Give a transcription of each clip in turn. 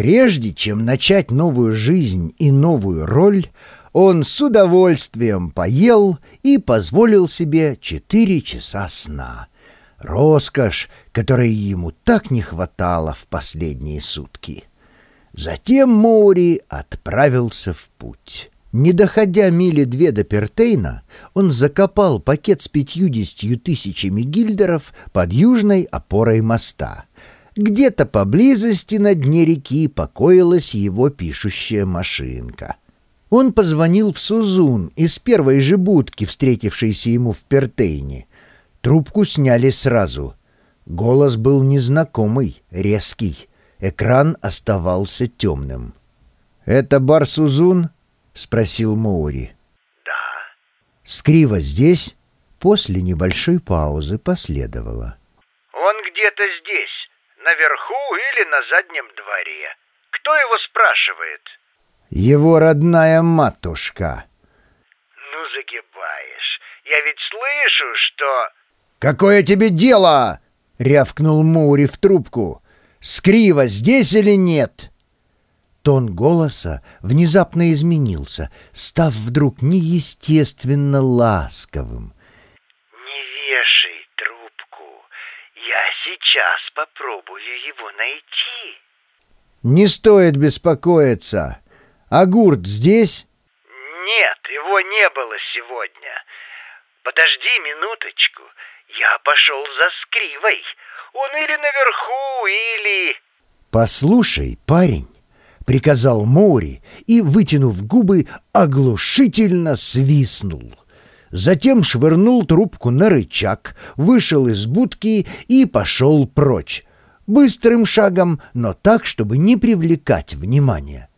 Прежде чем начать новую жизнь и новую роль, он с удовольствием поел и позволил себе четыре часа сна. Роскошь, которой ему так не хватало в последние сутки. Затем Моури отправился в путь. Не доходя мили две до Пертейна, он закопал пакет с пятьюдесятью тысячами гильдеров под южной опорой моста. Где-то поблизости на дне реки покоилась его пишущая машинка. Он позвонил в Сузун из первой же будки, встретившейся ему в Пертейне. Трубку сняли сразу. Голос был незнакомый, резкий. Экран оставался темным. «Это бар Сузун?» — спросил Моури. «Да». «Скрива здесь?» После небольшой паузы последовало. «Он где-то здесь, наверху или на заднем дворе. Кто его спрашивает?» «Его родная матушка». «Ну, загибаешь. Я ведь слышу, что...» «Какое тебе дело?» — рявкнул Моури в трубку. «Скрива здесь или нет?» Тон голоса внезапно изменился, став вдруг неестественно ласковым. «Не вешай трубку. Я сейчас попробую его найти». «Не стоит беспокоиться. А гурт здесь?» «Нет, его не было сегодня. Подожди минуточку. Я пошел за Скривой. Он или наверху, или...» «Послушай, парень» приказал Моури и, вытянув губы, оглушительно свистнул. Затем швырнул трубку на рычаг, вышел из будки и пошел прочь. Быстрым шагом, но так, чтобы не привлекать внимания.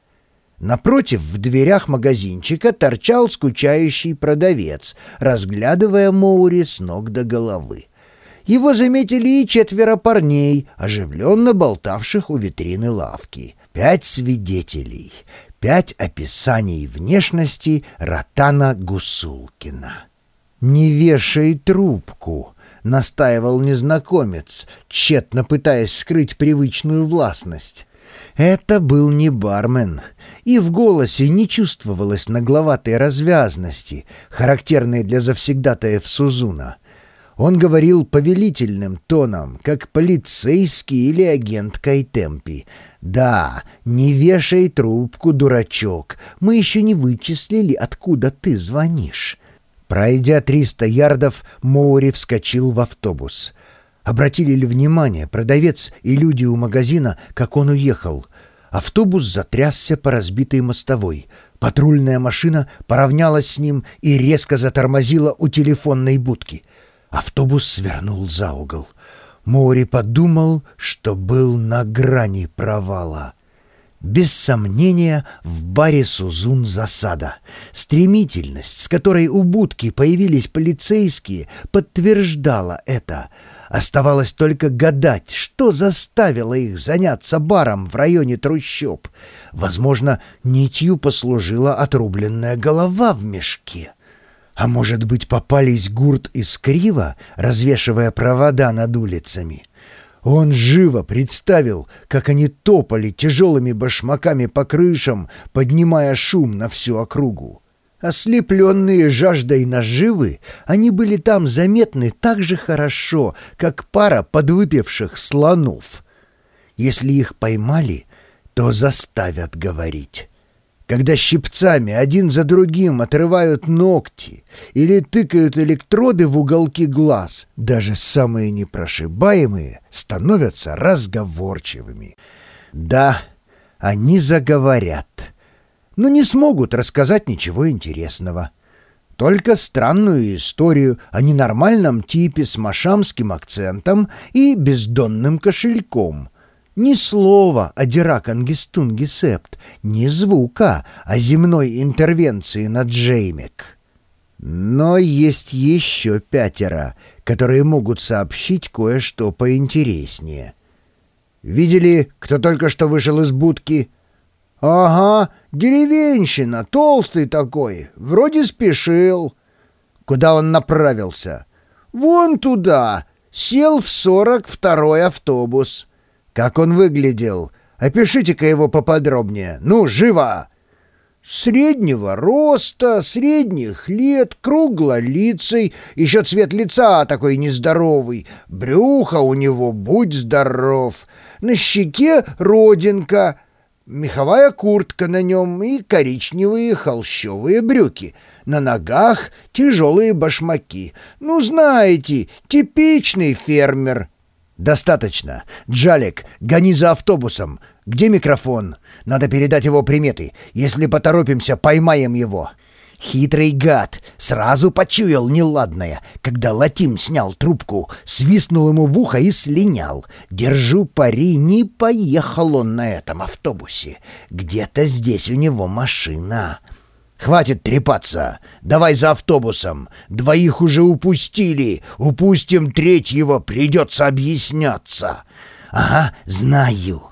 Напротив, в дверях магазинчика торчал скучающий продавец, разглядывая Моури с ног до головы. Его заметили и четверо парней, оживленно болтавших у витрины лавки — Пять свидетелей, пять описаний внешности Ротана Гусулкина. «Не вешай трубку», — настаивал незнакомец, тщетно пытаясь скрыть привычную властность. Это был не бармен, и в голосе не чувствовалось нагловатой развязности, характерной для завсегдатаев Сузуна. Он говорил повелительным тоном, как полицейский или агент Кайтемпи, «Да, не вешай трубку, дурачок. Мы еще не вычислили, откуда ты звонишь». Пройдя триста ярдов, Моури вскочил в автобус. Обратили ли внимание продавец и люди у магазина, как он уехал? Автобус затрясся по разбитой мостовой. Патрульная машина поравнялась с ним и резко затормозила у телефонной будки. Автобус свернул за угол. Мори подумал, что был на грани провала. Без сомнения, в баре Сузун засада. Стремительность, с которой у будки появились полицейские, подтверждала это. Оставалось только гадать, что заставило их заняться баром в районе трущоб. Возможно, нитью послужила отрубленная голова в мешке. А может быть, попались гурт и скрива, развешивая провода над улицами? Он живо представил, как они топали тяжелыми башмаками по крышам, поднимая шум на всю округу. Ослепленные жаждой наживы, они были там заметны так же хорошо, как пара подвыпивших слонов. Если их поймали, то заставят говорить когда щипцами один за другим отрывают ногти или тыкают электроды в уголки глаз, даже самые непрошибаемые становятся разговорчивыми. Да, они заговорят, но не смогут рассказать ничего интересного. Только странную историю о ненормальном типе с машамским акцентом и бездонным кошельком, ни слова о Диракангестунге Септ, ни звука о земной интервенции на Джеймек. Но есть еще пятеро, которые могут сообщить кое-что поинтереснее. «Видели, кто только что вышел из будки?» «Ага, деревенщина, толстый такой, вроде спешил». «Куда он направился?» «Вон туда, сел в сорок второй автобус». Как он выглядел? Опишите-ка его поподробнее. Ну, живо!» Среднего роста, средних лет, круглолицый, еще цвет лица такой нездоровый, брюхо у него, будь здоров, на щеке родинка, меховая куртка на нем и коричневые холщовые брюки, на ногах тяжелые башмаки. Ну, знаете, типичный фермер. «Достаточно. Джалик, гони за автобусом. Где микрофон? Надо передать его приметы. Если поторопимся, поймаем его». Хитрый гад сразу почуял неладное, когда Латим снял трубку, свистнул ему в ухо и слинял. Держу пари, не поехал он на этом автобусе. Где-то здесь у него машина. «Хватит трепаться! Давай за автобусом! Двоих уже упустили! Упустим третьего, придется объясняться!» «Ага, знаю!»